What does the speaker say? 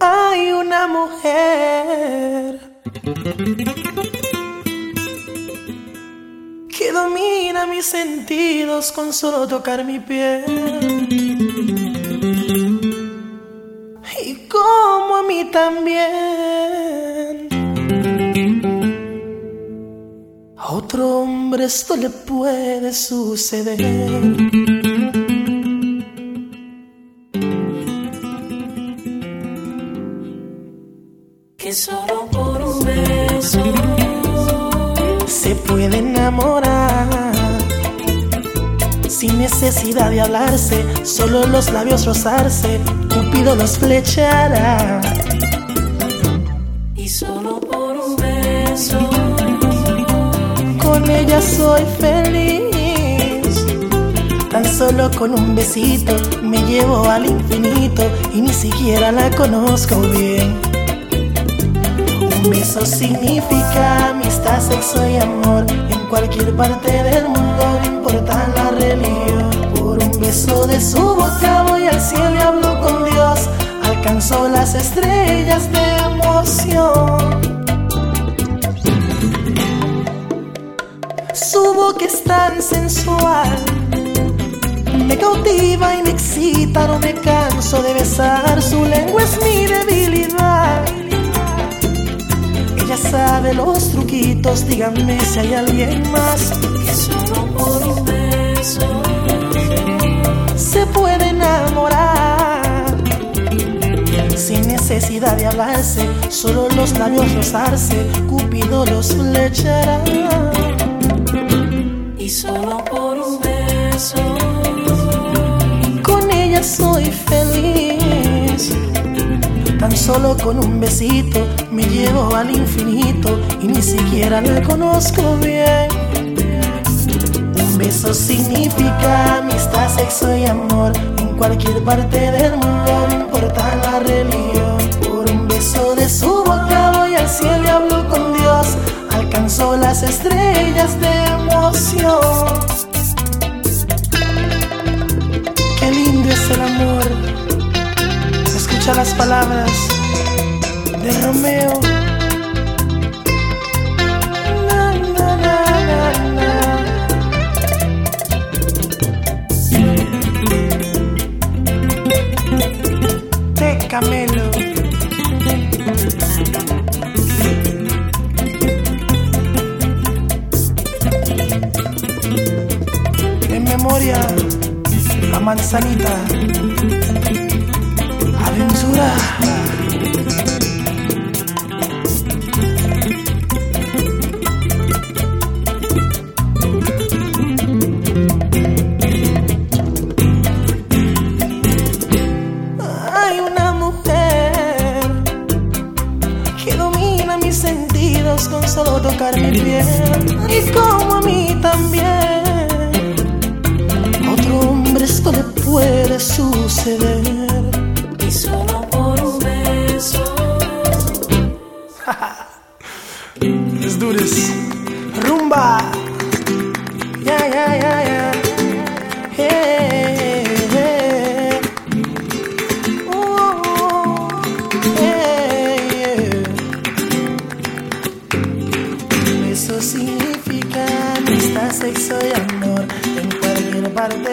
Hay una mujer que domina mis sentidos con solo tocar mi piel. Y como a mí también. Otro hombre esto le puede suceder. que solo por un beso se puede enamorar sin necesidad de hablarse, solo los labios rozarse, Cupido los flechará. y solo por un beso Ella soy feliz, tan solo con un besito me llevo al infinito y ni siquiera la conozco bien. Un beso significa amistad, sexo y amor. En cualquier parte del mundo, no importa la religión. Por un beso de su boca voy al cielo y hablo con Dios. Alcanzó las estrellas de emoción. Su boca es tan sensual. Me cautiva y me excita, no me canso de besar. Su lengua es mi debilidad. Ella sabe los truquitos, díganme si hay alguien más. que solo por un beso Se puede enamorar sin necesidad de hablarse, solo los labios rozarse, Cupido los flechará. Y solo por un beso Con ella soy feliz. Tan solo con un besito me llevo al infinito y ni siquiera la conozco bien. Un beso significa amistad, sexo y amor. En cualquier parte del mundo, no importa la religión. Por un beso de su boca voy al cielo y hablo con Dios. Alcanzó las estrellas de emoción. Qué lindo es el amor. Escucha las palabras de Romeo. Na, Camelo. En memoria a Manzanita. Aventura. Hay una mujer que domina mis sentidos con solo tocar mi piel y como a mí también. Esto le puede suceder. y solo por un beso Let's do this. Rumba. Yeah, yeah, yeah, yeah. Hey, hey. Ooh, hey, yeah. Eso significa amistad, sexo y amor en cualquier parte